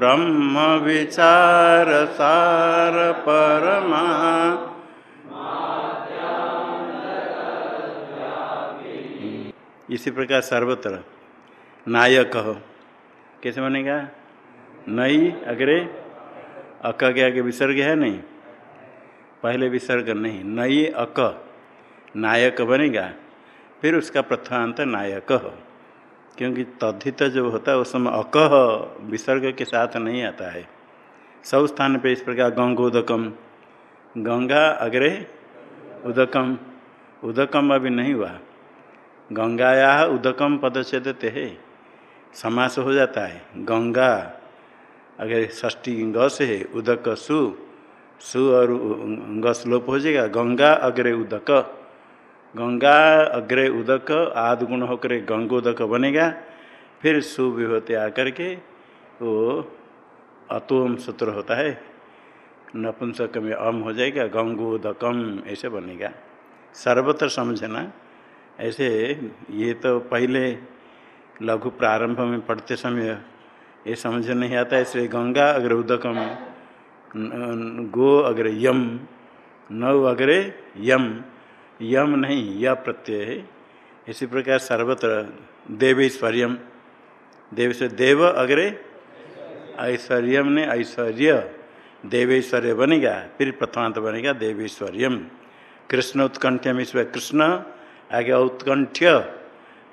ब्रह्म विचार सार परमा इसी प्रकार सर्वत्र नायक। हो कैसे बनेगा? नई, अग्रे, अक के आगे विसर्ग है नहीं? पहले विसर्ग नहीं, नई, अक। नायक बनेगा, फिर उसका प्रथमांत नायक। हो क्योंकि तद्धित जो होता है, उस समय अकह विसर्ग के साथ नहीं आता है। सब स्थान पे इस प्रकार गंगोदकम गंगा अग्रे उदकम। उदकम अभी नहीं हुआ। गंगाया उदकम पदच्छेदते है। समास हो जाता है। गंगा अगर षष्टी ग है, उदक सु सु और ग श्लोप हो जाएगा। गंगा अग्रे उदक। गंगा अग्रे उदक, आद गुण होकर गंगोदक बनेगा, फिर सु भी होते आकर के वो अतोम सूत्र होता है। नपुंसक में अम हो जाएगा गंगोदकम ऐसे बनेगा। सर्वत्र समझना, ऐसे ये तो पहले लघु प्रारंभ में पढ़ते समय ये समझ नहीं आता इसलिए गंगा अग्र उदकम गो अग्र यम, नव अग्रे यम। यम नहीं यह प्रत्यय है। इसी प्रकार सर्वत्र देवैश्वर्यम। देव से देव अग्रे, ऐश्वर्यम ने ऐश्वर्य। देवेश्वर्य बनेगा, फिर प्रथमांत बनेगा देवेश्वर्यम। कृष्ण उत्कंठ्यम ईश्वर कृष्ण, आगे उत्कंठ्य,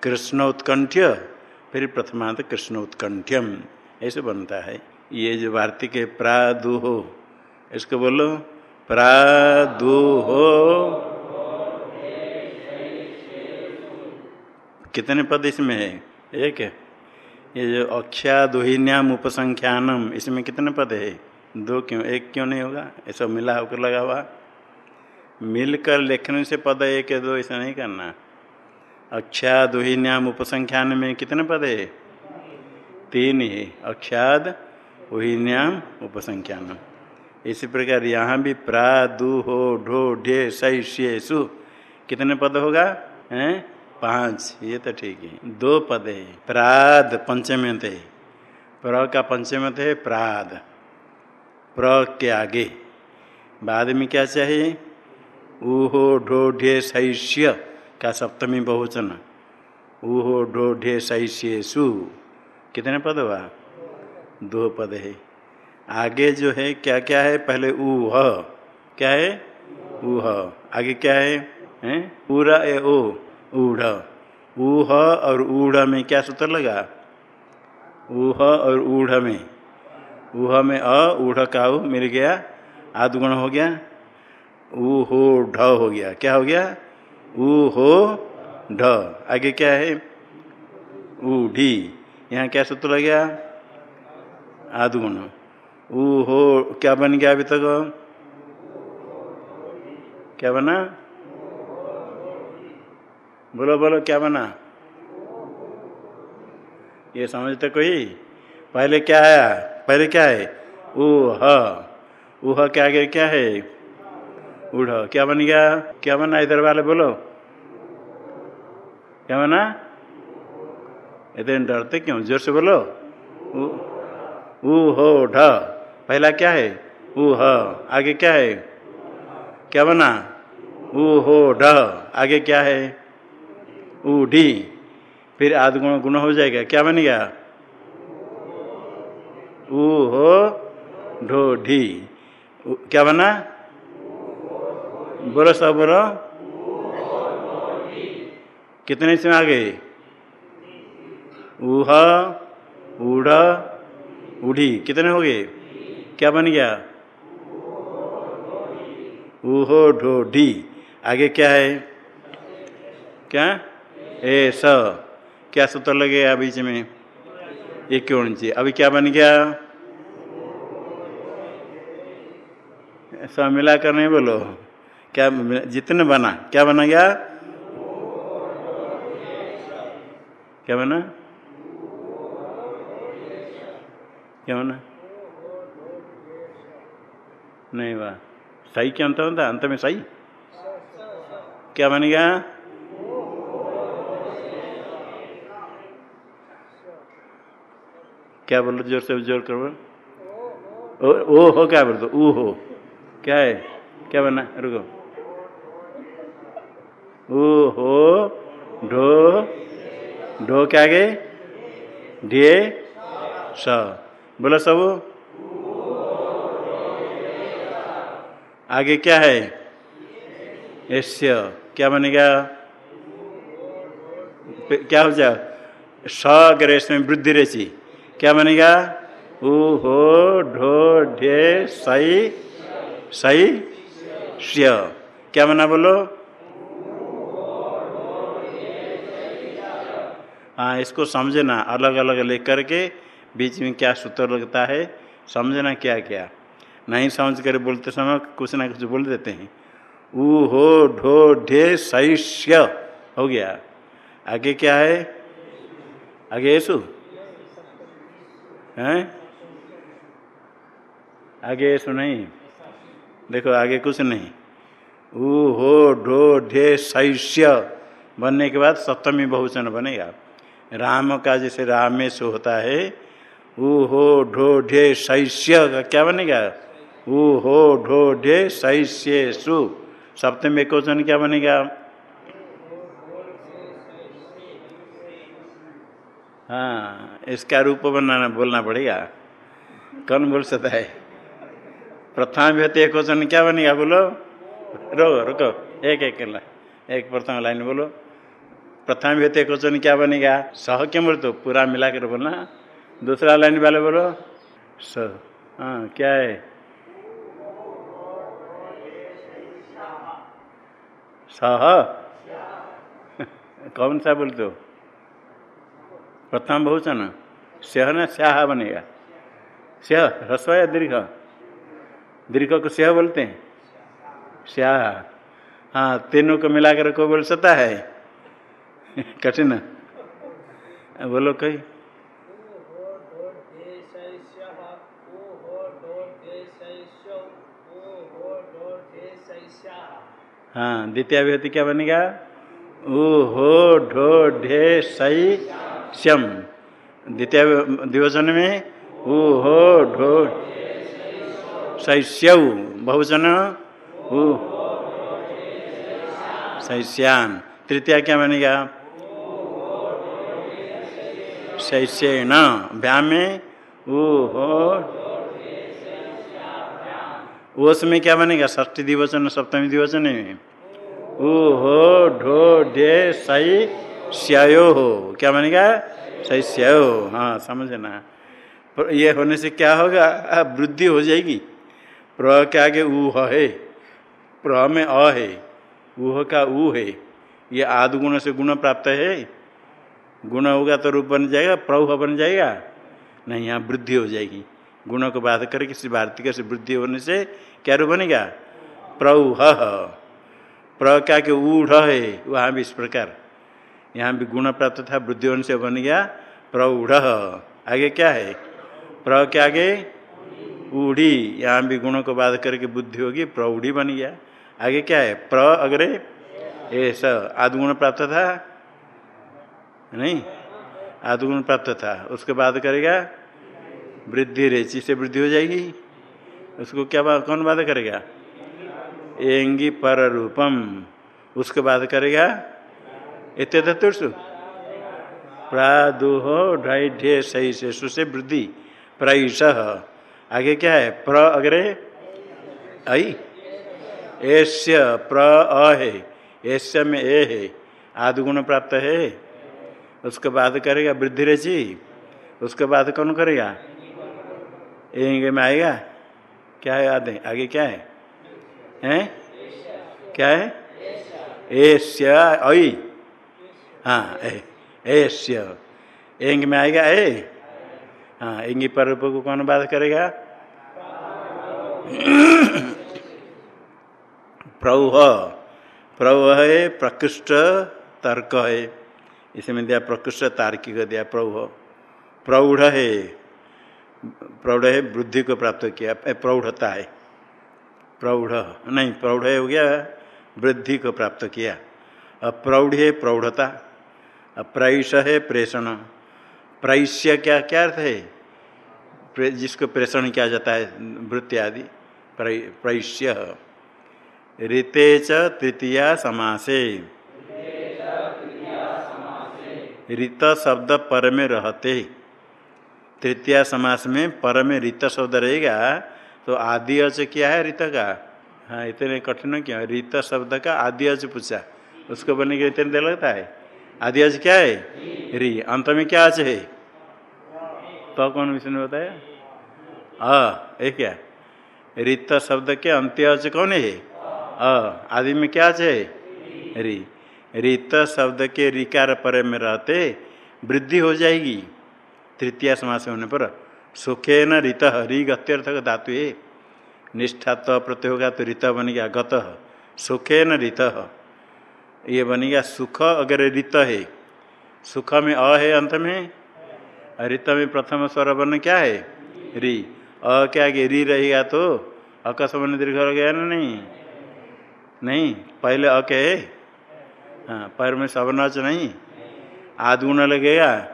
कृष्ण उत्कंठ्य, फिर प्रथमांत कृष्ण उत्कंठ्यम। ऐसे बनता है। ये जो वार्तिक है, प्रादुहो, इसको बोलो, प्रादुहो। कितने पद इसमें है? एक ये जो अक्षा दुहिन्याम उपसंख्यानम, इसमें कितने पद है? दो क्यों? एक क्यों नहीं होगा? ऐसा मिला होकर लगा हुआ। मिलकर लिखने से पद एक है, दो ऐसा नहीं करना। अक्षा दुहिन्याम उपसंख्यान में कितने पद है? तीन ही। अक्षाद उहिन्याम उपसंख्यान इसी प्रकार यहाँ भी प्रा दु हो ढो ढे सही शे सु कितने पद होगा? हैं? पाँच, ये तो ठीक है। दो पद है, प्राद पंचमत है प्र का पंचमत है प्राद। प्र के आगे। बाद में क्या चाहिए? ऊहो ढोढ़े शैष्य का सप्तमी बहुवचन ऊहो ढोढ़े शैष्य सु कितने पद हुआ? दो पद है। आगे जो है क्या क्या है? पहले ऊह। क्या है? ऊह। आगे क्या हैं? पूरा ए ओ। ऊढ़। ऊह और ऊढ़ में क्या सूत्र लगा? ऊह और ऊढ़ में। ऊह में अ, ऊढ़ का ऊ मिल गया। आदगुण हो गया। ऊ हो ढ हो गया। क्या हो गया? ऊ हो ढ। आगे क्या है? ऊढ़ी। यहाँ क्या सूत्र लग? गया आदगुण। ऊ हो क्या बन गया अभी तक? क्या बना? बोलो बोलो, क्या बना? ये समझते कोई? पहले क्या आया पहले क्या है? ऊह ऊह के आगे क्या है? उड़ क्या बन गया? क्या बना इधर वाले? बोलो। क्या बना? इधर डरते क्यों? ज़ोर से बोलो। ऊ हो ढ। पहला क्या है? ऊ ह आगे क्या है? क्या बना? ऊ हो ढ। आगे क्या है? ऊ ढी फिर आध गुण हो जाएगा। क्या बन गया? ऊ हो ढो ढी क्या बना? बोलो सब बोलो। कितने इसमें आ गए? ऊह, ऊढ़ उढ़ी कितने हो गए? क्या बन गया? ऊहो ढो ढी आगे क्या है? क्या? ए, स, क्या सूत्र लगेगा बीच में? एक क्यों नीचे। अभी क्या बन गया? सब मिला कर नहीं बोलो। क्या जितने बना, क्या बना गया? क्या बना? क्या बना? नहीं वाह। सही क्या अंत होता अंत में सही? क्या बन क्या बोलो ज़ोर से ज़ोर करो ओ, ओ हो क्या बोल दो ऊ हो। क्या है? क्या बना? रुको। ऊ हो। ढो। ढो क्या गए? ढे। स बोलो सब आगे क्या है? ऐस्य क्या बनेगा क्या हो जाए स अगर इसमें वृद्धि रेची क्या बनेगा? उ, हो, ढो, ढे, सई सई, श्य। क्या बना बोलो? हाँ इसको समझना अलग अलग लेकर के बीच में क्या सूत्र लगता है, समझना क्या क्या नहीं समझ कर बोलते समय कुछ ना कुछ बोल देते हैं। ऊ हो, ढो, ढे सैष्य हो गया। आगे क्या है? आगे ऐसु हैं? आगे ऐसु नहीं देखो, आगे कुछ नहीं। ऊ हो ढो ढे सैष्य। बनने के बाद सप्तमी बहुचन बनेगा। राम का जैसे रामेश होता है ऊ हो ढो ढे सैष्य का क्या बनेगा? ऊ हो ढो ढे सैष्य सु सप्तमी एक वचन क्या बनेगा? हाँ इसका रूप बनाना बोलना पड़ेगा। कौन बोल सकता है? प्रथम व्यक्ति एक वचन क्या बनेगा? बोलो। रुको रुको। एक एक एक प्रथम लाइन बोलो। प्रथम व्यक्ति एक वचन क्या बनेगा? सह क्यों बोल तो पूरा मिला कर बोलना। दूसरा लाइन वाले बोलो। स हाँ क्या है? सह। कौन सा बोलते हो? प्रथम बहुचन स्यह न स्याह बनेगा। स्यह, ह्रस्व या दीर्घ? दीर्घ को स्यह बोलते हैं। स्याह। हाँ तीनों को मिलाकर को बोल सकता है? कठिन। बोलो कही हाँ द्वितीय अभिव्यक्ति क्या बनेगा? ओ हो ढो ढे सही श्यम द्वितीय द्विवचन में ऊ हो ढो शैष्यऊ बहुवचन ऊ शैश्यान तृतीय क्या बनेगा शैष्यण व्याम में ऊ हो ओस में क्या बनेगा ष्ठी दिवचन सप्तमी दिवचन में। ऊ हो ढो ढे सही श्यायो हो। क्या बनेगा सही श्यायो हाँ। समझना। ये होने से क्या होगा? वृद्धि हो जाएगी। प्र के आगे ऊ है प्र में अ है। ऊह का ऊ है। ये आदि गुण से गुण प्राप्त है। गुण होगा तो रूप बन जाएगा प्रौह बन जाएगा। नहीं, यहाँ वृद्धि हो जाएगी। गुणों को बाध कर किसी भारतीय से वृद्धि होने से क्या रूप बनेगा? प्रौह प्र क्या के ऊढ़ है। वहाँ भी इस प्रकार। यहाँ भी गुण प्राप्त था वृद्धि से बन गया, प्रौढ़। आगे क्या है? प्र के आगे ऊढ़ी। यहाँ भी गुणों को बाध करके बुद्धि होगी, प्रौढ़ी बन गया। आगे क्या है? प्र अग्रे ऐसा आदगुण प्राप्त था? नहीं? आदगुण प्राप्त था। उसके बाद करेगा, वृद्धि रेची से वृद्धि हो जाएगी। उसको क्या बात कौन बात करेगा? एँगी पर रूपम। उसके बाद करेगा इतने चतुर्सु प्रादुह ढाई ढे सही से सु से वृद्धि प्रायुष। आगे क्या है? प्र अग्रे? आई ऐस्य प्र अ है ऐस्य में ए है। आदि गुण प्राप्त है। उसके बाद करेगा वृद्धि रची। उसके बाद कौन करेगा? एँगे में आएगा। क्या है है आगे क्या है? हैं? क्या है? एस्य। ऐ। हाँ एस्य एंग में आएगा, ए। हाँ एँगी पर को कौन बात करेगा? प्रौह। प्रौह है प्रकृष्ट तर्क है। इसमें दिया प्रकृष्ट तार्किक दिया प्रौह। प्रौढ़ है। प्रौढ़ है, बुद्धि को प्राप्त किया। प्रौढ़ता है। प्रौढ़। नहीं, प्रौढ़ हो गया वृद्धि को प्राप्त किया। अब प्रौढ़ है, प्रौढ़ता। प्रैष है प्रेषण। प्रैष्य क्या क्या अर्थ है? जिसको प्रेषण किया जाता है, वृत्ति आदि प्रैश्य ऋते च तृतीया समासे। ऋत शब्द पर में रहते। तृतीया समास में पर में ऋत शब्द रहेगा तो आदि अच क्या है ऋत का? हाँ इतने कठिन क्यों? ऋत शब्द का आदि अच पूछा। उसको बनने के इतने देर लगता है? आदि अच क्या है? री। अंत में क्या अच है? तो कौन विष्णु ने बताया? अ, एक क्या? रित शब्द के अंत्य अच कौन है? अ, आदि में क्या अच है? री। ऋत शब्द के रिकार पर में रहते वृद्धि हो जाएगी। तृतीय समास होने पर सुखे न ऋत री गत्यर्थ धातु है। निष्ठा तो प्रत्यय होगा तो ऋत बन गया गत। सुखे न ऋत ये बनेगा सुख अगर ऋत है। सुख में अ है अंत में? ऋत में प्रथम स्वर बन क्या है? री। अ क्या आगे री रहेगा तो अकस्मन दीर्घ हो गया ना नहीं? नहीं, पहले अ के है। हाँ पैर में सबनाच नहीं। आध गुण लगेगा।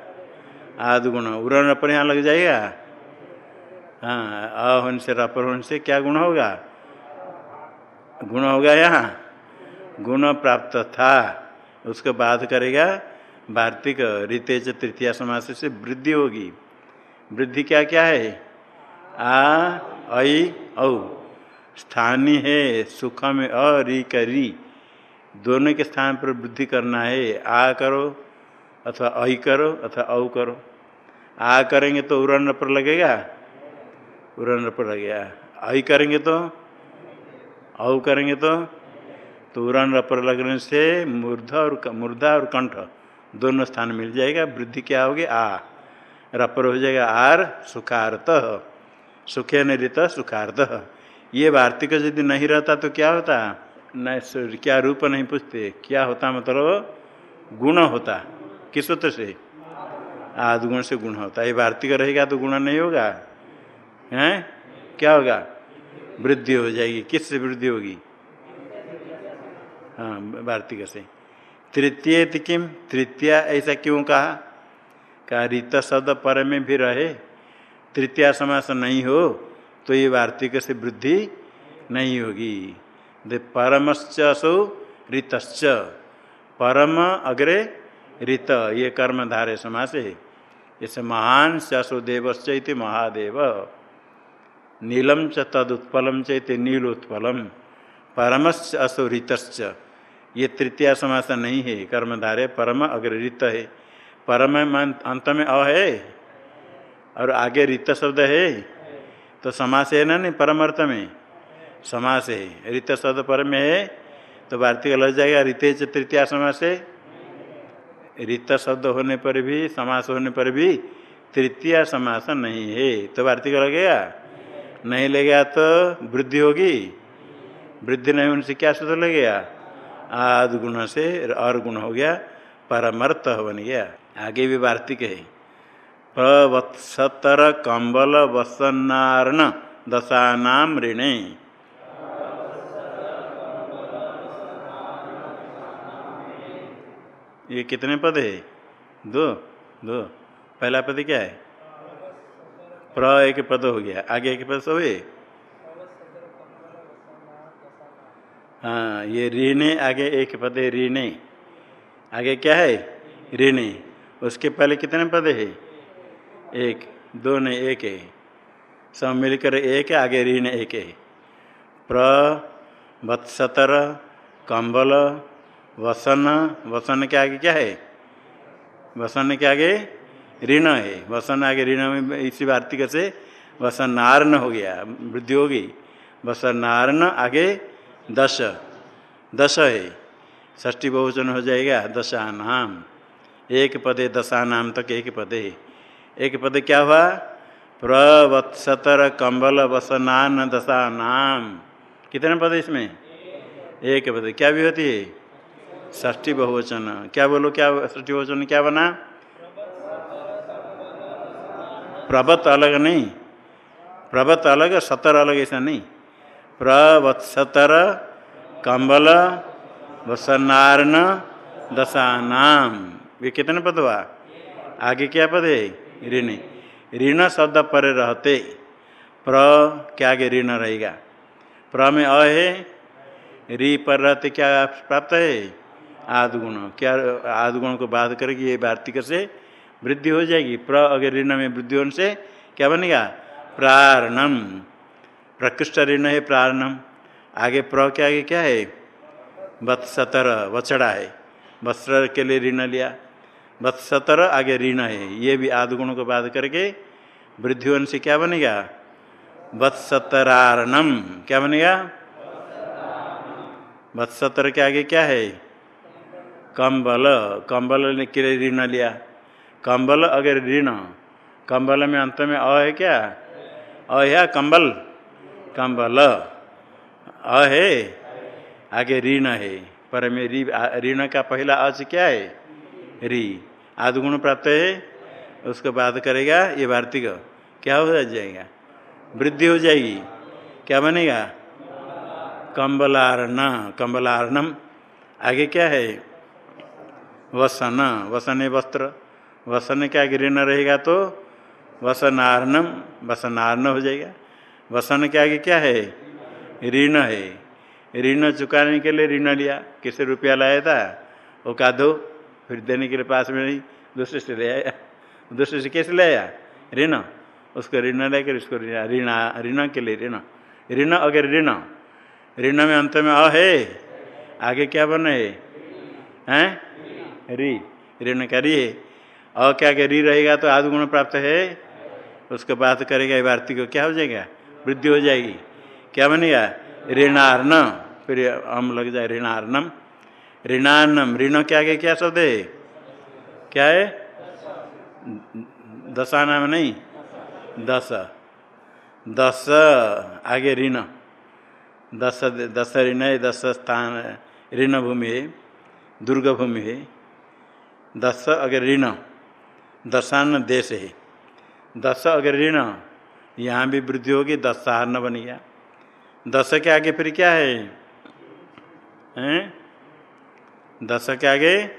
आध गुण। उड़न अपन यहाँ लग जाएगा। हाँ अन से रपर होने से क्या गुण होगा? गुण होगा यहाँ। गुण प्राप्त था। उसको बाध करेगा, वार्तिक रीतेज तृतीया समास से वृद्धि होगी। वृद्धि क्या क्या है? आ, ऐ, औ। स्थानीय है, सुख में करी दोनों के स्थान पर वृद्धि करना है। आ करो, अथवा ऐ करो, अथवा औ करो। आ करेंगे तो उड़न पर लगेगा? उड़न पर लगेगा। ऐ करेंगे तो? औ करेंगे तो? तो उड़न पर लगने से मूर्धा और मूर्धा और कंठ दोनों स्थान मिल जाएगा। वृद्धि क्या होगी? आ। रपर हो जाएगा आर सुखार्थ सुखे नित सुखार्थ ये वार्तिक यदि नहीं रहता तो क्या होता? न क्या रूप नहीं पूछते। क्या होता मतलब? गुण होता। किस सूत्र से? आदि गुण से गुण होता। है वार्तिक रहेगा तो गुण नहीं होगा? हैं? क्या होगा? वृद्धि हो जाएगी। किस से वृद्धि होगी? हाँ वार्तिक से तृतीय किम? तृतीय ऐसा क्यों कहा? कहा, रीत शब्द पर में भी रहे, तृतीय समास नहीं हो तो ये वार्तिक से वृद्धि नहीं होगी। परमश्च असो ऋतश्च परम अग्रे ऋत ये कर्मधारे समास है। इसे महान ससो देवश्च महादेव। नीलम च तदुत्पलम चैते नीलोत्पलम। परमश्च असो ऋतश्च। ये तृतीय समास नहीं है, कर्मधारे परम अग्र ऋत है। परम अंत में अ है, और आगे ऋत शब्द है। तो समास है ना नहीं परम अर्थ में? समास है। ऋत शब्द परम है तो वार्तिक लग जाएगा, ऋते तृतीय समास है। ऋत शब्द होने पर भी, समास होने पर भी तृतीय समास नहीं है। तो वार्तिक लगेगा नहीं लगेगा तो वृद्धि होगी। वृद्धि नहीं होने से क्या सूत्र लगेगा आद गुण से और गुण हो गया, परमर्थ बन गया। आगे भी वार्तिक है। प्रवत्सतर कंबल वसनार्ण दशानाम ऋणे। ये कितने पद है? दो दो। पहला पद क्या है? प्र एक पद हो गया। आगे एक पद सब है? हाँ ये ऋणे आगे एक पद है ऋणे आगे क्या है? ऋणे उसके पहले कितने पद है? एक। दो ने एक है। सब मिलकर एक है, आगे ऋण एक है। प्र, वत्सतर, कंबल, वसन। वसन के आगे क्या है? वसन के आगे ऋण है। वसन आगे ऋण में इसी वार्तिक से वसनारण हो गया, वृद्धि होगी। वसनारण आगे दश। दश है। ष्टी बहुवचन हो जाएगा दशा नाम एक पदे दशा नाम तक एक पदे। एक पद क्या हुआ? प्रवत्सतर कम्बल वसनान दशा नाम कितने पद इसमें? एक पद। क्या भी होती है ष्ठी बहुवचन। क्या बोलो? क्या ष्ठी बहुवचन क्या बना? प्रवत अलग नहीं। प्रवत अलग सतर अलग ऐसा नहीं। प्रवत्सतर कंबल वसनारण दशानाम। ये कितने पद हुआ? आगे क्या पद है? ऋण। ऋण शब्द पर रहते। प्र क्या आगे ऋण रहेगा। प्र में अ है। री पर रहते क्या प्राप्त है? आदगुण। क्या आदगुण को बाध करके ये वार्तिक से वृद्धि हो जाएगी। प्र अगर ऋण में वृद्धि होने से क्या बनेगा? प्रारणम। प्रकृष्ट ऋण है प्रारणम आगे प्र के आगे क्या है? वत्सतर वचड़ा है। वस्त्र के लिए ऋण लिया। वत्सतर आगे ऋण है। ये भी आदि गुणों को बाध करके वृद्धिवन से क्या बनेगा? वत्सतरारणम क्या बनेगा? वत्सतर के आगे क्या है? कंबल। कंबल के लिए ऋण लिया। कंबल अगर ऋण। कंबल में अंत में अ है क्या? अ है कंबल। कंबल अ है? आगे ऋण है। पर में री ऋण का पहला अच क्या है? री आदगुण प्राप्त है? उसको बात करेगा, ये भारतीय क्या हो जाएगा? वृद्धि हो जाएगी। क्या बनेगा? कम्बलारण कंबलारणम। आगे क्या है? वसन। वसन वस्त्र। वसन के आगे ऋण रहेगा तो वसनारणम। वसनारण हो जाएगा। वसन के आगे क्या है? ऋण है। ऋण चुकाने के लिए ऋण लिया। किसे रुपया लाया था? वो का दो फिर देने के लिए पास में नहीं दूसरे से ले आया। दूसरे से कैसे ले आया? ऋण। उसको ऋण लेकर उसको ऋण ऋण के लिए ऋण। ऋण अगर ऋण। ऋण में अंत में अ है। आगे क्या बने? हैं? री। ऋण का री है। अ क्या के री रहेगा तो आदि गुण प्राप्त है। उसको बात करेगा वार्तिक को क्या हो जाएगा? वृद्धि हो जाएगी। क्या बनेगा? ऋणार्ण फिर हम लग जाए ऋणार्णम। ऋणार्णम। ऋण के आगे क्या शब्द है? क्या है? दशाना में नहीं? दस दस आगे ऋण। दस दस ऋण है दस स्थान ऋण भूमि है, दुर्ग भूमि है। दस अगर ऋण। दशान देश है। दस अगर ऋण। यहाँ भी वृद्धि होगी दशान्न बन गया। दस के आगे फिर क्या है? हैं? दस के आगे?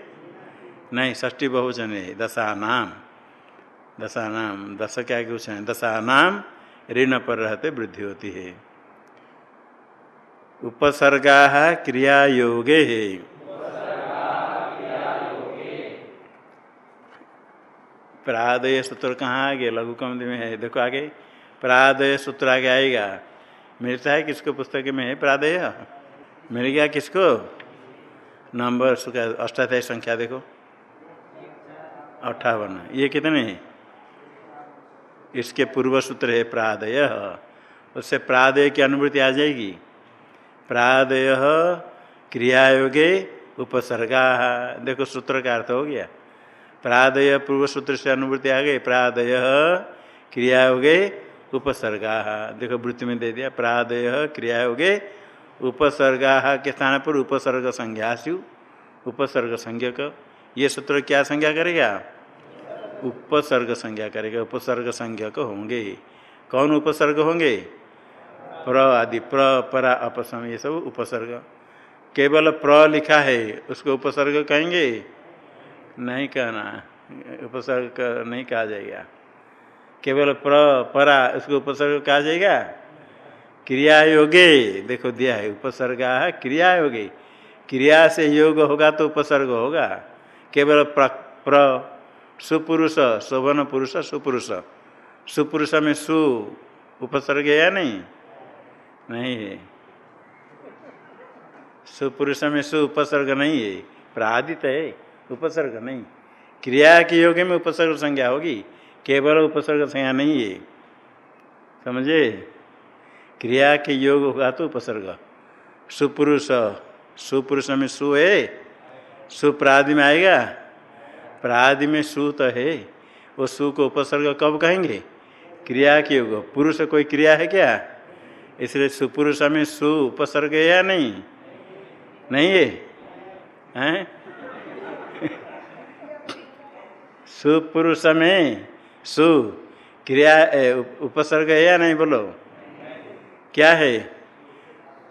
नहीं ष्टी बहुवचन है। दशानाम। दशानाम। दस के आगे कुछ है दशानाम, ऋण पर रहते वृद्धि होती है। उपसर्गा क्रिया योगे है। प्रादय सूत्र कहाँ आगे लघु कम में है। देखो आगे। प्रादय सूत्र आगे आएगा। मिलता है किसको पुस्तक में? है प्रादय। मिल गया किसको? नंबर अष्टाध्याय संख्या देखो। अट्ठावन। ये कितने हैं? इसके पूर्व सूत्र है प्रादय। उससे प्रादय की अनुभूति आ जाएगी। प्रादय क्रियायोगे उपसर्गा। देखो सूत्र का अर्थ हो गया। प्रादय पूर्व सूत्र से अनुभूति आ गई। प्रादय क्रियायोगे उपसर्गा। देखो, वृत्ति में दे दिया प्रादय क्रिया हो गए उपसर्गा के स्थान पर उपसर्ग संज्ञा स्यु उपसर्ग संज्ञक। ये सूत्र क्या संज्ञा करेगा? उपसर्ग संज्ञा करेगा, उपसर्ग संज्ञक होंगे कौन उपसर्ग होंगे? प्र आदि, प्र, परा, अपसम, ये सब उपसर्ग। केवल प्र लिखा है, उसको उपसर्ग कहेंगे? नहीं कहना, उपसर्ग नहीं कहा जाएगा। केवल प्र परा उसको उपसर्ग कहा जाएगा? क्रिया योगे देखो दिया है उपसर्गा है क्रिया योगे क्रिया से योग होगा तो उपसर्ग होगा। केवल प्र, प्र सुपुरुष शोभन पुरुष सुपुरुष। सुपुरुष में सु उपसर्ग है या नहीं? नहीं है। सुपुरुष में सु उपसर्ग नहीं है। प्रादित है उपसर्ग नहीं। क्रिया के योग में उपसर्ग संज्ञा होगी। केवल उपसर्ग संज्ञा नहीं है। समझे? क्रिया के योग होगा तो उपसर्ग। सुपुरुष सुपुरुष में सु है, सुप्रादि में आएगा। प्रादि में सु तो है। वो सु को उपसर्ग कब कहेंगे? क्रिया के योग। पुरुष कोई क्रिया है क्या? इसलिए सुपुरुष में सु उपसर्ग है या नहीं? नहीं है? हैं? सुपुरुष में सु, क्रिया उपसर्ग है या नहीं बोलो? क्या है?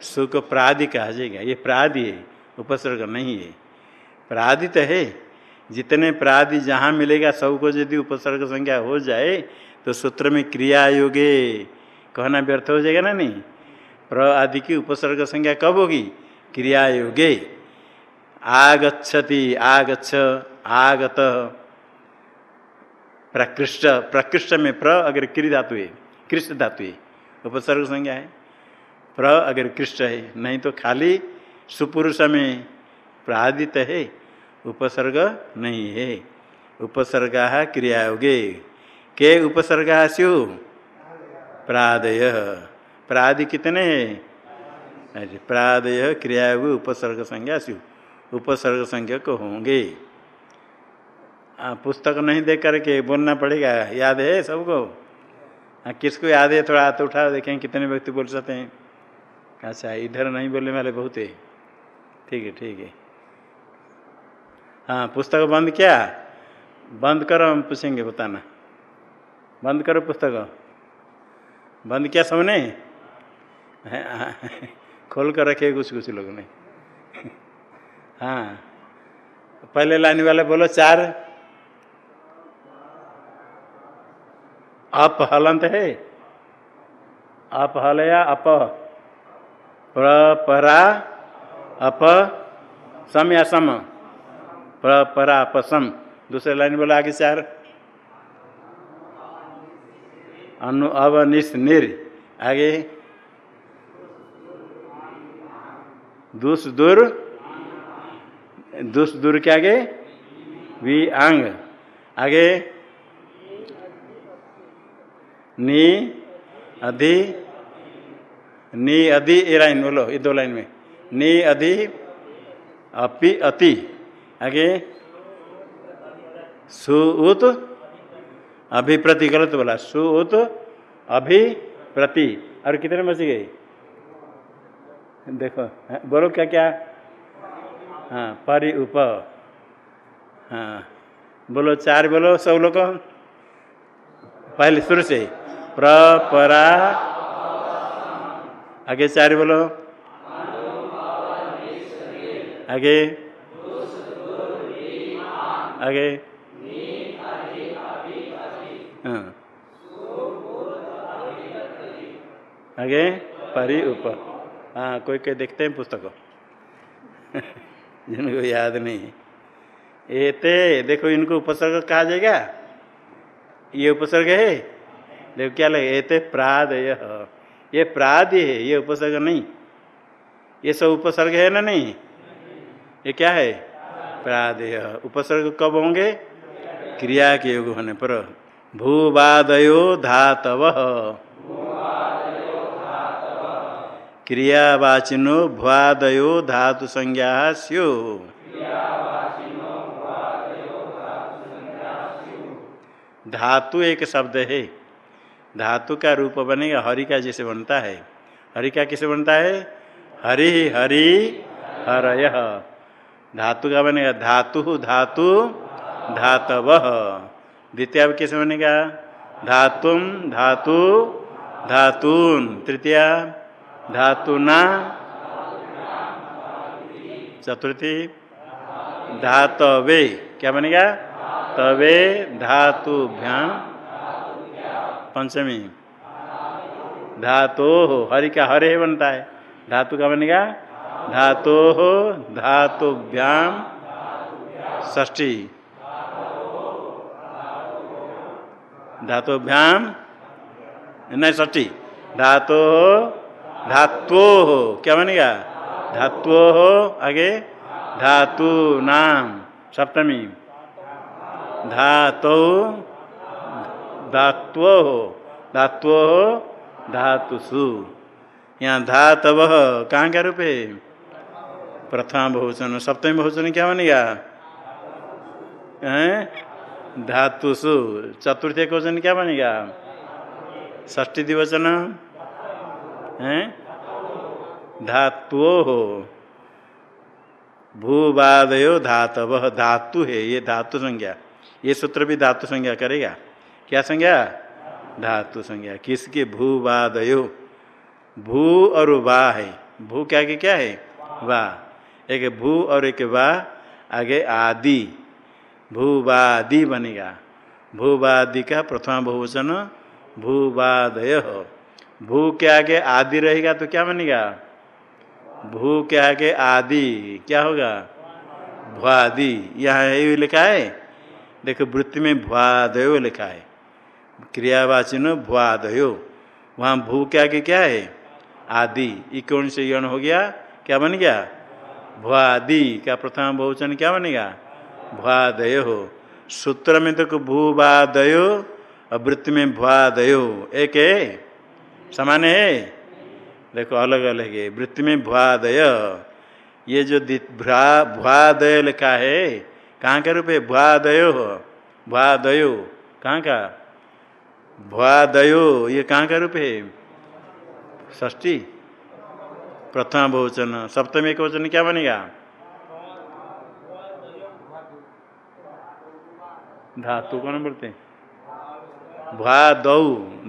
सु को प्रादि कहा जाएगा। ये प्रादि है, उपसर्ग नहीं है। प्रादि तो है। जितने प्रादि जहाँ मिलेगा, सबको यदि उपसर्ग संख्या हो जाए तो सूत्र में क्रिया योगे, कहना व्यर्थ हो जाएगा ना नहीं? प्र आदि की उपसर्ग संज्ञा कब होगी? क्रिया योगे। आगछति आगछ आगत। प्रकृष्ट प्रकृष्ट में प्र अगर क्री धातु है कृष्ण धातु है, उपसर्ग संज्ञा है। प्र अगर कृष्ण है, नहीं तो खाली सुपुरुष में प्रादित है, उपसर्ग नहीं है। उपसर्गा क्रियायोगे। के उपसर्गा स्यु प्रादय। प्रादि कितने है? प्रादय, क्रियायोग, उपसर्ग संज्ञा स्यु उपसर्ग संज्ञा को पुस्तक नहीं देख करके बोलना पड़ेगा। याद है सबको? हाँ किसको याद है? थोड़ा हाथ उठा देखें कितने व्यक्ति बोल सकते हैं। अच्छा इधर नहीं बोलने वाले बहुत है। ठीक है ठीक है। हाँ पुस्तक बंद क्या? बंद करो, हम पूछेंगे बताना। बंद करो पुस्तक। बंद क्या सबने? खोल कर रखे कुछ कुछ लोग ने। हाँ। पहले लाने वाले बोलो, चार। अप हलंत है। अप हल या अप। परा अप, सम या सम। परा अप, सम। दूसरे लाइन बोला आगे चार अनु निस, निर। आगे। दुस, दूर। दुस, दूर के आगे। वी आंग आगे। नी अधि नी अधि ये लाइन बोलो ये दो लाइन में नी अधि अपि अति आगे सुउत अभिप्रति गलत बोला सुउत अभिप्रति और कितने बच गए देखो बोलो क्या क्या हाँ परि उप हाँ बोलो चार बोलो सब लोग पहले शुरू से प्र, परा, आगे चार बोलो। आगे। आगे। हाँ। आगे, परि, उप। हाँ कोई कोई देखते हैं पुस्तक। जिनको याद नहीं। एते, देखो इनको उपसर्ग कहा जाएगा? ये उपसर्ग है? देखो क्या लगे? एते प्राद ये प्राद है ये उपसर्ग नहीं। ये सब उपसर्ग है ना नहीं? ये क्या है? प्रादेय उपसर्ग कब होंगे? क्रिया के योग होने पर। भूवादयो धातव। क्रियावाचिनो भ्वादयो धातु संज्ञा स्यो धातु एक शब्द है। धातु का रूप बनेगा, हरि का जैसे बनता है। हरि का किसे बनता है? हरि हरि हरय। धातु का बनेगा, धातु धातु धातव। द्वितीय कैसे बनेगा? धातुम धातु धातून। तृतीय, धातुना चतुर्थी, धातवे। क्या बनेगा? तवे धातुभ्याम पंचमी। धातो हो हरि का हरे बनता है? धातु का बनेगा? धातो हो ष्ठी धातुभ्याम नहीं ष्ठी धातो हो धात्वो हो क्या बनेगा? धात्वो हो आगे धातु नाम सप्तमी। धातो धात्व हो धात्व हो धातुसु यहाँ धातव कहाँ क्या रूप? है प्रथम बहुचन, सप्तमी बहुचन क्या बनेगा? धातुसु चतुर्थ क्वेश्चन क्या बनेगा? ष्टी दिवचन है? धातुओ हो। भूवादयो धातव धातु है, ये धातु संज्ञा। ये सूत्र भी धातु संज्ञा करेगा। क्या संज्ञा? धातु संज्ञा। किसके? भू भूवादयो भू और वा है। भू क्या के क्या है? वा एक भू और एक वा आगे आदि। भूवादि बनेगा। भूवादि का प्रथम बहुवचन भूवादय भू के आगे आदि रहेगा तो क्या बनेगा? भू के आगे आदि। क्या होगा? भुआदि यहाँ ये लिखा है। देखो, वृत्ति में भुआदयो लिखा है। क्रियावाचिनो भुआदयो वहाँ भू के आगे क्या है? आदि। कौन से यण हो गया, क्या बन गया? भुआदि का प्रथम बहुवचन क्या बनेगा? भुआदय हो सूत्र में तो भूवादयो और वृत्ति में भुआदयो एक है? समान है? देखो, अलग अलग है। वृत्ति में भुआदय ये जो भ्रा भुआदय लिखा है कहाँ का रूप है भुआदयो भुआदयो कहाँ का भुआदयो ये कहाँ का रूप है। ष्टी प्रथम बहुवचन, सप्तमी एक वचन क्या बनेगा? धातु, कौन बोलते भा दौ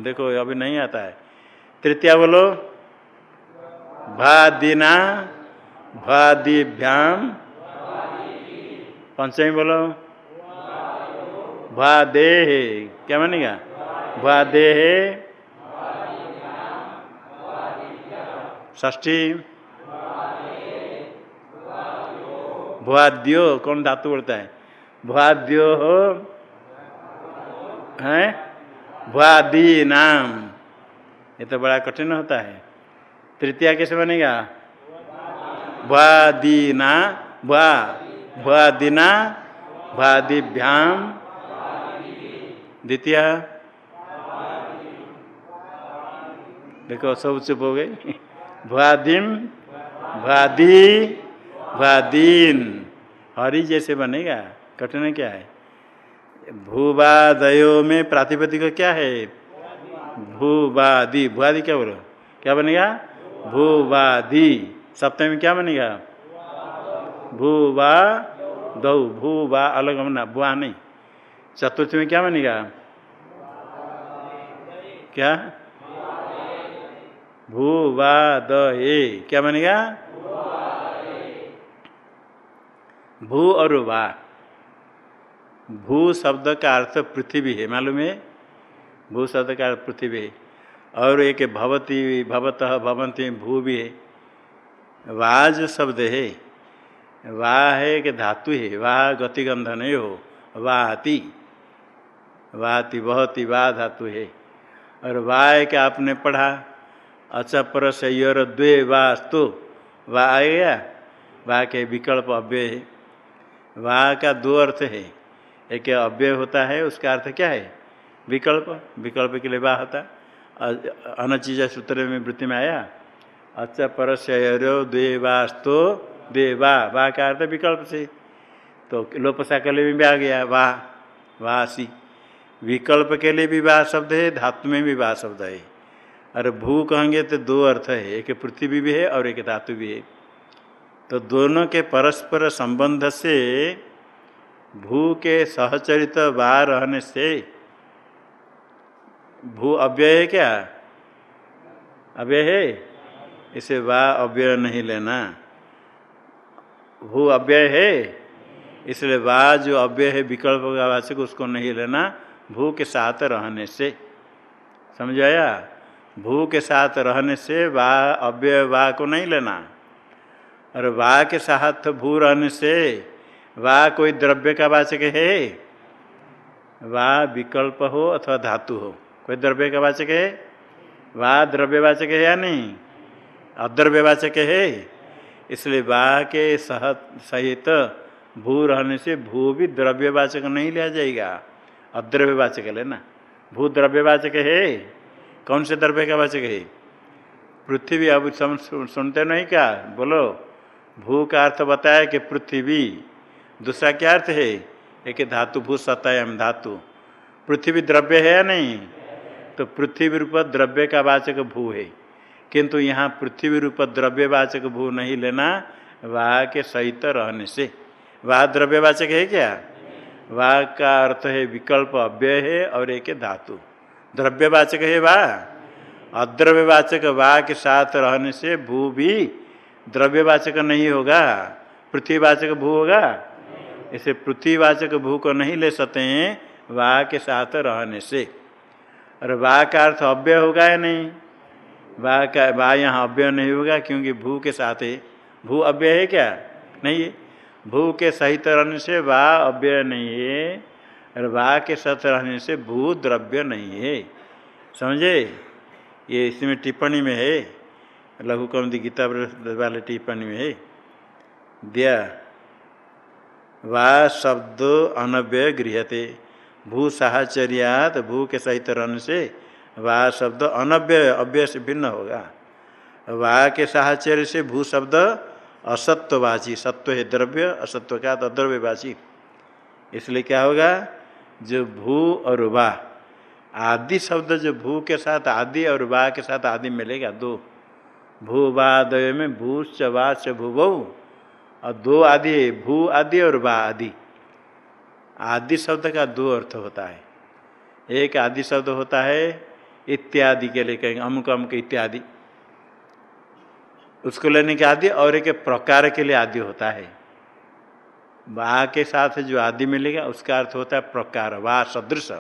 देखो अभी नहीं आता है। तृतीया बोलो भादिना भादिभ्याम पंचमी बोलो? भादेह। क्या बनेगा भादेह। ष्ठी भुआद्यो कौन धातु बोलता है? भुआद्यो हो? है भुआदि नाम ये तो बड़ा कठिन होता है। तृतीया कैसे बनेगा? भुआदीना भुआ भुआदिना भुआदिभ्याम द्वितीय। देखो, सब चुप हो गए। भुआदिम भुआदी भुआदीन हरि जैसे बनेगा। कठिन क्या है? भूवादयो में प्रातिपदिक क्या है? भूवादि। भुआदि क्या बोलो? क्या बनेगा? भूवादि। सप्तमी क्या बनेगा? भूवा दौ भूवा अलग बना बुआ नहीं। चतुर्थी में क्या बनेगा? क्या? भूवाद ए, क्या बनेगा? भू और वा। भू शब्द का अर्थ पृथ्वी है, मालूम है? भू शब्द का अर्थ पृथ्वी है। और एक भवती, भवत भवंती, भू भी है। वाज शब्द है। वाह है कि धातु है, वाह गतिगंध नहीं हो वाहती वाहती बहती वाह धातु है। और वाह के आपने पढ़ा अच्छा पर सैर द्वे वास्तु। वाह आ गया? वाह के विकल्प अव्यय है। वाह का दो अर्थ है। एक अव्यय होता है, उसका अर्थ क्या है? विकल्प। विकल्प के लिए वाह होता। अनचीज सूत्र में वृत्ति में आया अच्छा पर द्वे वास्तु। द्वे वाह वाह का अर्थ विकल्प से। तो लोपसा के लिए भी आ गया, वाह वासी विकल्प के लिए भी वाह शब्द है, धातु में भी वाह शब्द है। अरे भू कहेंगे तो दो अर्थ है, एक पृथ्वी भी है और एक धातु भी है। तो दोनों के परस्पर संबंध से भू के सहचरित वाह रहने से, भू अव्यय है क्या? अव्यय है? इसे वाह अव्यय नहीं लेना। भू अव्यय है। इसलिए वाह जो अव्यय है, विकल्प का वाचक उसको नहीं लेना, भू के साथ रहने से। समझ आया भू के साथ रहने से वाह अव्यय वाह को नहीं लेना। और वाह के साथ भू रहने से वाह कोई द्रव्य का वाचक है वाह विकल्प हो अथवा धातु हो। कोई द्रव्य का वाचक है वाह द्रव्यवाचक है या नहीं? अद्रव्यवाचक है इसलिए के सह सहित भू रहने से भू भी द्रव्यवाचक नहीं लिया जाएगा। अद्रव्यवाचक लेना भू द्रव्यवाचक है। कौन से द्रव्य का वाचक है? पृथ्वी। अब सुनते नहीं क्या? बोलो। भू का अर्थ बताया कि पृथ्वी। दूसरा क्या अर्थ है? एक धातु, भू सतयम धातु। पृथ्वी द्रव्य है या नहीं? तो पृथ्वी रूप द्रव्य का वाचक भू है। किंतु यहाँ पृथ्वी रूप द्रव्यवाचक भू नहीं लेना, वाह के सहित रहने से। वाह द्रव्यवाचक है क्या? वाह का अर्थ है विकल्प, अव्यय है और एक है धातु। द्रव्यवाचक है वाह? अद्रव्यवाचक वाह के साथ रहने से भू भी द्रव्यवाचक नहीं होगा। पृथ्वीवाचक भू होगा? इसे पृथ्वीवाचक भू को नहीं ले सकते हैं, वाह के साथ रहने से। और वाह का अर्थ अव्यय होगा या नहीं? वा का वा यहाँ अव्यय नहीं होगा क्योंकि भू के साथ है, भू अव्यय है क्या? नहीं है। भू के सहित रहने से वा अव्यय नहीं है, और वा के साथ रहने से भू द्रव्य नहीं है। समझे? ये इसमें टिप्पणी में है लघु कौमदी गीता वाले टिप्पणी में है। दिया वा शब्द अनव्यय गृहते भू साहचर्यात भू के सहित रहने से वा शब्द अनव्यय, अव्यय से भिन्न होगा। वा के साहचर्य से भू शब्द असत्ववाची, सत्व है द्रव्य, असत्व का तो अद्रव्यवाची इसलिए क्या होगा? जो भू और वा, आदि शब्द जो भू के साथ आदि और वा के साथ आदि मिलेगा, दो। भू वादय में भू च वा च भू और दो आदि भू आदि और वा आदि। आदि शब्द का दो अर्थ होता है। एक आदि शब्द होता है इत्यादि के लिए कहेंगे, अमुक अमुक इत्यादि। उसको लेने के आदि और एक प्रकार के लिए आदि होता है। वाह के साथ जो आदि मिलेगा, उसका अर्थ होता है प्रकार वाह सदृश।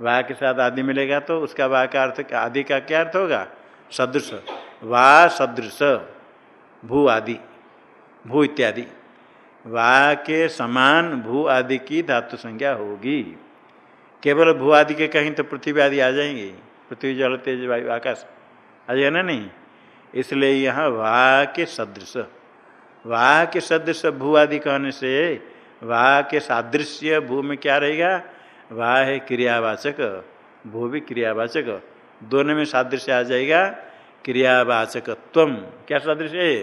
वाह के साथ आदि मिलेगा तो उसका वाह का अर्थ, आदि का क्या अर्थ होगा? सदृश। वाह सदृश, भू आदि, भू इत्यादि। वाह के समान भू आदि की धातु संज्ञा होगी। केवल भू आदि के कहीं तो पृथ्वी आदि आ जाएँगे। पृथ्वी, जल, तेज, वायु, आकाश आ जाएगा ना नहीं? इसलिए यहाँ वाह के सदृश। वाह के सदृश भू आदि कहने से वाह के सादृश्य भू में क्या रहेगा? वाह है क्रियावाचक। भू भी क्रियावाचक। दोनों में सादृश्य आ जाएगा। क्रियावाचक तुम क्या सादृश्य है?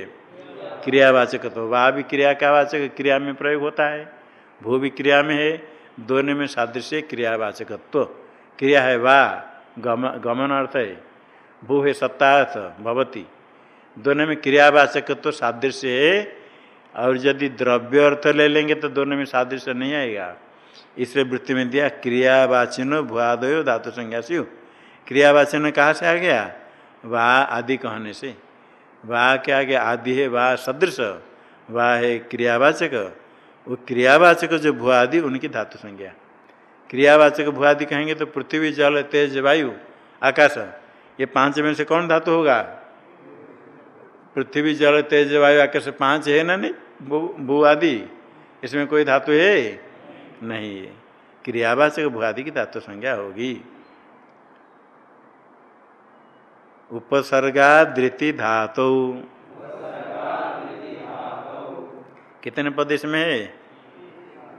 क्रियावाचक तो वाह भी क्रिया का वाचक क्रिया में प्रयोग होता है। भू भी क्रिया में है। दोनों में सादृश्य क्रियावाचकत्व। क्रिया है वाह गम, गमन अर्थ है। भू है सत्ता अर्थ, भवती। दोनों में क्रियावाचकत्व सादृश्य है, और यदि द्रव्य अर्थ ले लेंगे तो दोनों में सादृश्य नहीं आएगा। इसलिए वृत्ति में दिया क्रियावाचिनो भुआदयो धातु संज्ञा से क्रियावाचन कहाँ से आ गया? वाह आदि कहने से। वाह के गया? आदि है वाह सदृश। वाह है क्रियावाचक। वो क्रियावाचक जो भुआदि उनकी धातु संज्ञा। क्रियावाचक भुआदि कहेंगे तो पृथ्वी जल तेज वायु आकाश। ये पाँच में से कौन धातु होगा? पृथ्वी जल तेज वायु आकाश पाँच है ना नहीं? भू आदि इसमें कोई धातु है? नहीं है। क्रियावाचक भुआदि की धातु संज्ञा होगी। उपसर्गा धृति। धातु। कितने प्रदेश में है?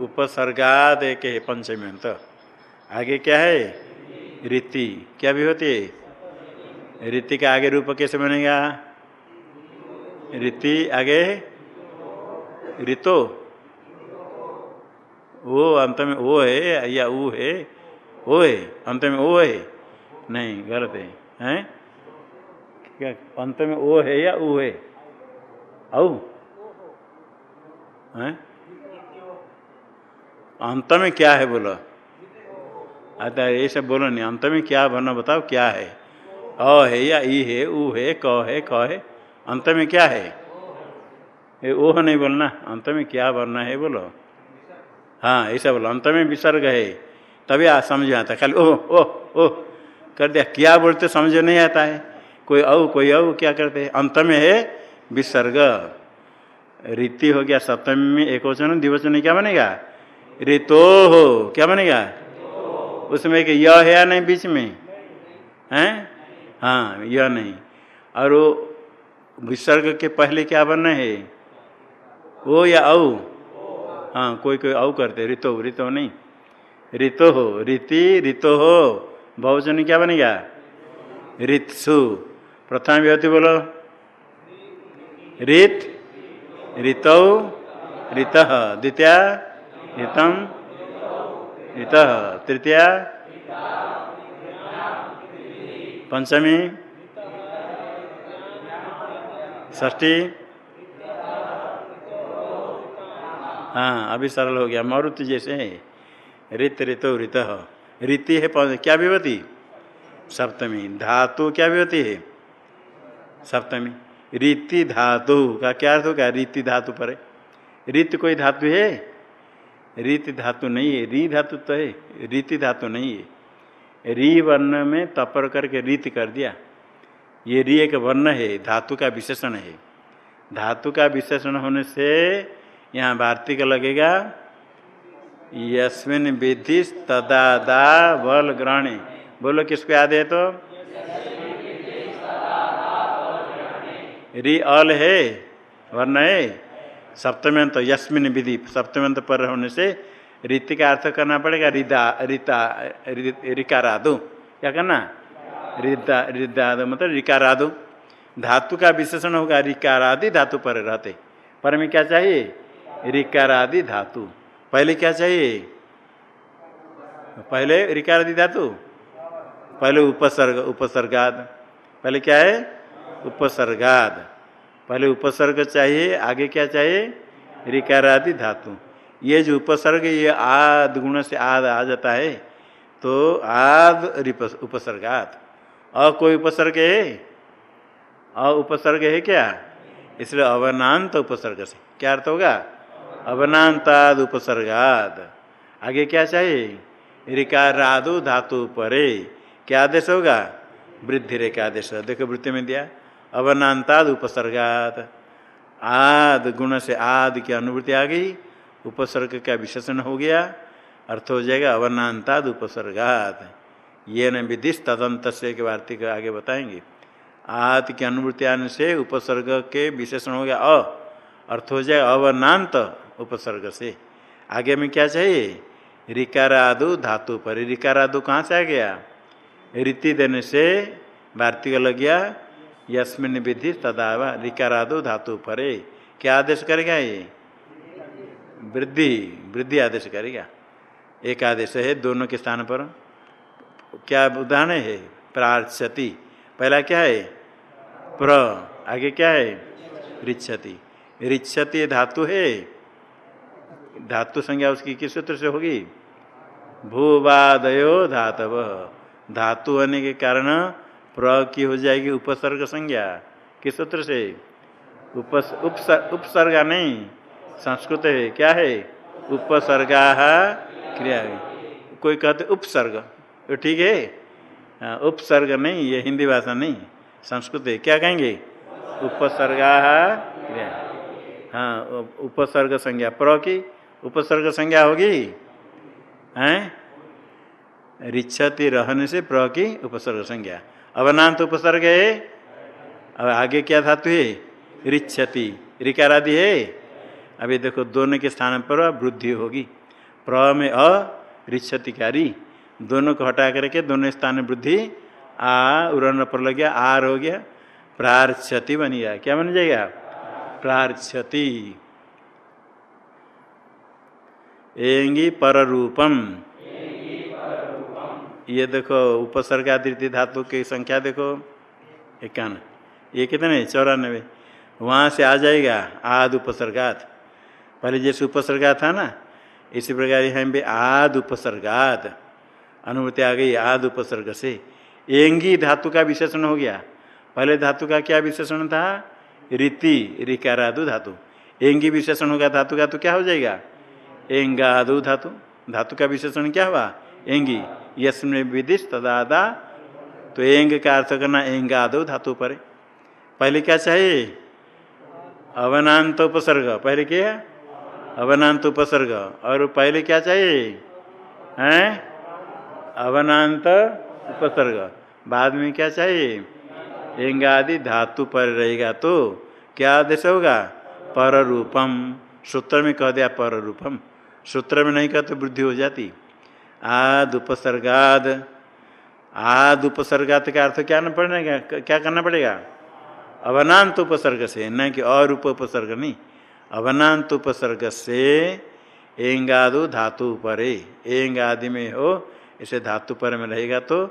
उपसर्गाद एक है पंचमी अंत आगे क्या है? रीति क्या भी होती है रीति का आगे रूप कैसे बनेगा? रीति आगे ऋतो। वो अंत में ओ है या ऊ है? ओ है। अंत में ओ है। नहीं, गलत है। हैं? क्या अंत में ओ है या ऊ है? औ हैं? अंत में क्या है बोलो? आता ये सब बोलो नहीं, अंत में क्या बनना बताओ, क्या है? अ है या ई है ऊ है, क है क है, अंत में क्या है? ये ओह नहीं बोलना, अंत में क्या बनना है बोलो। हाँ ऐसा बोलो, अंत में विसर्ग है। तभी आ समझ आता खाली ओह ओह ओह कर दिया। क्या बोलते समझ नहीं आता है। कोई औ कोई औ, क्या करते हैं? अंत में है विसर्ग। रीति हो गया, सप्तमी में एक वचन द्विवचन, क्या बनेगा? ऋतो हो। क्या बनेगा? उसमें एक य है या नहीं बीच में? हैं? हाँ यह नहीं। और वो विसर्ग के पहले क्या बनना है? ओ या औ? हाँ कोई कोई औ करते ऋतो ऋतो नहीं। ऋतो हो रीति ऋतो हो। बहुवचन क्या बनेगा? ऋतसु। प्रथम विभूति बोलो। ऋत, ऋतौ, ऋत। द्वितीय ऋतम ऋत तृतीया पंचमी ष्ठी हाँ अभी सरल हो गया। मरुत जैसे है। ऋत ऋतो ऋत। रीति है क्या विभूति? सप्तमी। धातु क्या विभूति है? सप्तमी। रीति धातु का क्या अर्थ होगा? रीति धातु पर रीत कोई धातु है? रीति धातु नहीं है। री धातु तो है, रीति धातु नहीं है। री वर्ण में तपर करके रीति कर दिया। ये री एक वर्ण है, धातु का विशेषण है। धातु का विशेषण होने से यहाँ वार्तिक लगेगा, यस्मिन विधि तदादा बल ग्रहणे। बोलो किसको याद है तो? री अल है, वर्ण है। सप्तमंत यस्मिन विधि सप्तमंत पर होने से रीति का अर्थ करना पड़ेगा रिदा रिता रिकारादु। क्या करना? रिदा रिदादु मतलब रिकारादु। धातु का विशेषण होगा रिकारादि धातु पर रहते। पर में क्या चाहिए? रिकारादि धातु। पहले क्या चाहिए? पहले रिकारादि धातु? पहले उपसर्ग, उपसर्गाद। पहले क्या है? उपसर्गाद। पहले उपसर्ग चाहिए, आगे क्या चाहिए? रिकार आदि धातु। ये जो उपसर्ग, ये आद गुण से आद आ जाता है तो आद उपसर्गात। अ कोई उपसर्ग है? अ उपसर्ग है क्या? इसलिए अवनांत उपसर्ग से। क्या अर्थ होगा? अवनांताद उपसर्गाद आगे क्या चाहिए? रिकारादु धातु परे। क्या आदेश होगा? वृद्धि रे रेखा आदेश। देखो वृत्ति में दिया। अवनांताद उपसर्गात। आद गुण से आद की अनुभूति आ गई, उपसर्ग का विशेषण हो गया, अर्थ हो जाएगा अवनांताद उपसर्गात। ये न विधिश तदंत से के वार्तिक आगे बताएँगे। आद की अनुभूति आने से उपसर्ग के विशेषण हो गया, अ, अर्थ हो जाएगा अवनांत उपसर्ग से। आगे में क्या चाहिए? रिकारादु धातु पर। रिकारादु कहाँ से आ गया? रीति देने से वार्तिक लग गया यस्मिन विधि तदावा रिकारादो धातु परे। क्या आदेश करेगा ये? वृद्धि। वृद्धि आदेश करेगा। एक आदेश है दोनों के स्थान पर। क्या उदाहरण है? प्रार्थति पहला क्या है? प्र। आगे क्या है? रिच्छति रिच्छति धातु है। धातु संज्ञा उसकी किस सूत्र से होगी? भूवादयो धातव। धातु होने के कारण प्र की हो जाएगी उपसर्ग संज्ञा। किस सूत्र से? उपस उपसर्गा नहीं संस्कृत है। क्या है? उपसर्गा क्रिया। कोई कहते उपसर्ग तो ठीक है? हाँ, उपसर्ग नहीं ये हिंदी भाषा नहीं संस्कृत है। क्या कहेंगे? उपसर्गा क्रिया। हाँ उपसर्ग संज्ञा। प्र की उपसर्ग संज्ञा होगी? हैं? रिच्छति रहने से प्र की उपसर्ग संज्ञा। अवनांत उपसर्ग है। अब आगे क्या धातु है? रिच्छति। रिकार आदि है। अभी देखो दोनों के स्थान पर वृद्धि होगी। प्र में अ रिच्छति कारी दोनों को हटा करके दोनों स्थान वृद्धि। आ, उड़न पर लग गया। आर हो गया। प्रार्थति बन गया। क्या बन जाएगा? प्रार्थति एँगी पर रूपम ये देखो उपसर्गादृति धातु की संख्या देखो। इक्यावन ये कितने? चौरानवे। वहाँ से आ जाएगा आद उपसर्गात। पहले जैसे उपसर्गा था ना, इसी प्रकार यहाँ भी आद उपसर्गात। अनुभूति आ गई आद उपसर्ग से। एँगी धातु का विशेषण हो गया। पहले धातु का क्या विशेषण था? रीति रिकारादु धातु। एँगी विशेषण होगा धातु का तो क्या हो जाएगा? एंगादु धातु। धातु का विशेषण क्या हुआ? एँगी। यस्में विदिश तदादा। तो एंग का अर्थ करना एंग आदो धातु पर। पहले क्या चाहिए? अवनांत उपसर्ग। पहले क्या अवनांत उपसर्ग। और पहले क्या चाहिए? हैं? अवनांत उपसर्ग। बाद में क्या चाहिए? एंग आदि धातु पर रहेगा तो क्या आदेश होगा? पर रूपम सूत्र में कह दिया पर रूपम सूत्र में नहीं कहते तो वृद्धि हो जाती। आद उपसर्गाद। आद उपसर्गात का अर्थ क्या न पड़ेगा? क्या करना पड़ेगा? अवनांत उपसर्ग से, न कि अरूप उपसर्ग नहीं। अवनांत उपसर्ग से एंगादु धातु परे। एंग आदि में हो, इसे धातु पर में रहेगा तो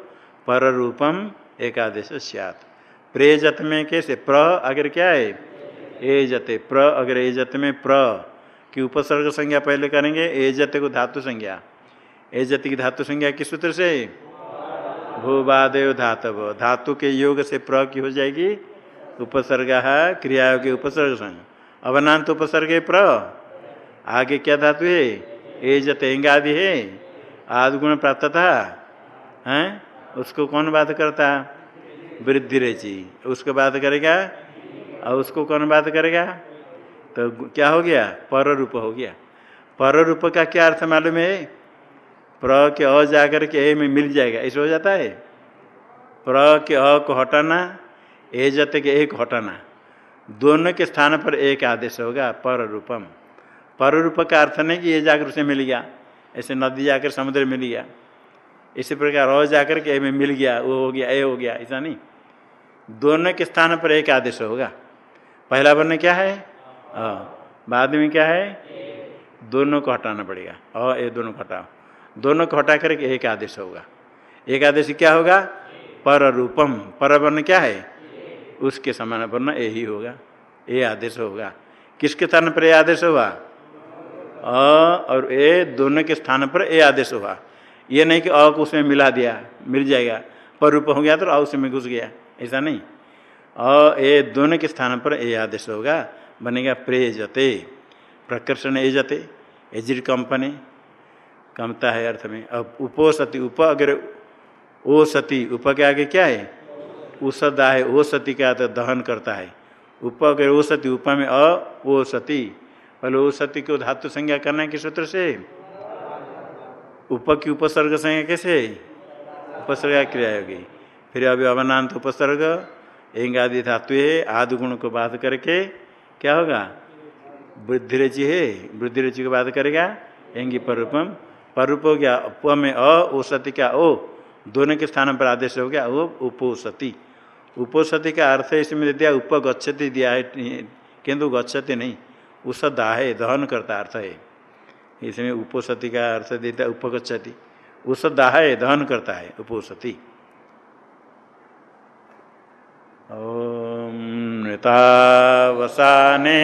पर रूपम एकादेश सियात। प्रेजत में कैसे? प्र अगर क्या है? एजते। प्र अगर एजत में प्र, की उपसर्ग संज्ञा पहले करेंगे, एजते को धातु संज्ञा। एजति की धातु संज्ञा किस सूत्र से? भूवादय धातव। धातु के योग से प्र की हो जाएगी उपसर्ग क्रिया के उपसर्ग संग अवनांत उपसर्ग प्र। आगे क्या धातु है? ए जतेंगा आदि है। आदि गुण प्राप्त था। हैं? उसको कौन बात करता? वृद्धि रेची उसको बात करेगा? और उसको कौन बात करेगा? तो क्या हो गया? पर रूप हो गया। पर रूप का क्या अर्थ मालूम है? प्र के अ जाकर के ए में मिल जाएगा। ऐसे हो जाता है? प्र के अ को हटाना, ए जते के एक हटाना। दोनों के स्थान पर एक आदेश होगा, पर रूपम। पर रूप का अर्थ नहीं कि ये जाकर उसे मिल गया। ऐसे नदी जाकर समुद्र मिल गया। इसी प्रकार अ जाकर के ए में मिल गया, वो हो गया, ए हो गया, ऐसा नहीं। दोनों के स्थान पर एक आदेश होगा। पहला वर्ण क्या है? अ। बाद में क्या है? दोनों को हटाना पड़ेगा। अ, ए दोनों को हटाओ। दोनों को हटा करके एक आदेश होगा। एक आदेश क्या होगा? पर रूपम पर वर्ण क्या है? उसके समान वर्ण ए ही होगा। ए आदेश होगा। किसके स्थान पर ए आदेश हुआ? अ और ए दोनों के स्थान पर ए आदेश हुआ। ये नहीं कि अ को उसमें मिला दिया, मिल जाएगा। पर रूप हो गया तो अ उसमें घुस गया। ऐसा नहीं। अ, ए दोनों के स्थान पर ए आदेश होगा। बनेगा प्रेजते। प्रकर्षण एजते। Edged company. कमता है अर्थ में। अब उपो सती, उप अगर ओ सती, उप के आगे क्या है? उसदा है, ओ सती का तो दहन करता है। उप अगर ओ सती, उप में अ, ओ सती। पहले ओ सती को धातु संज्ञा करना है किस सूत्र से? उप की उपसर्ग संज्ञा कैसे? उपसर्ग क्रिया होगी फिर अभी अवनांत उपसर्ग एंग आदि धातु है, आदि गुण को बात करके क्या होगा? वृद्धि रचि है वृद्धि रचि को बात करेगा, एँगी परूपम परूप हो गया उप में अ ओसती का ओ। दोनों के स्थान पर आदेश हो गया ओ उपोसती उपोसती का अर्थ इसमें दे दिया, उप गच्छति दिया है, किंतु गच्छति नहीं, उस दाहे दहन करता अर्थ है। इसमें उपोसती का अर्थ देता है उपगछति उस दाहे दहन करता है उपोसती ओम नृतावसाने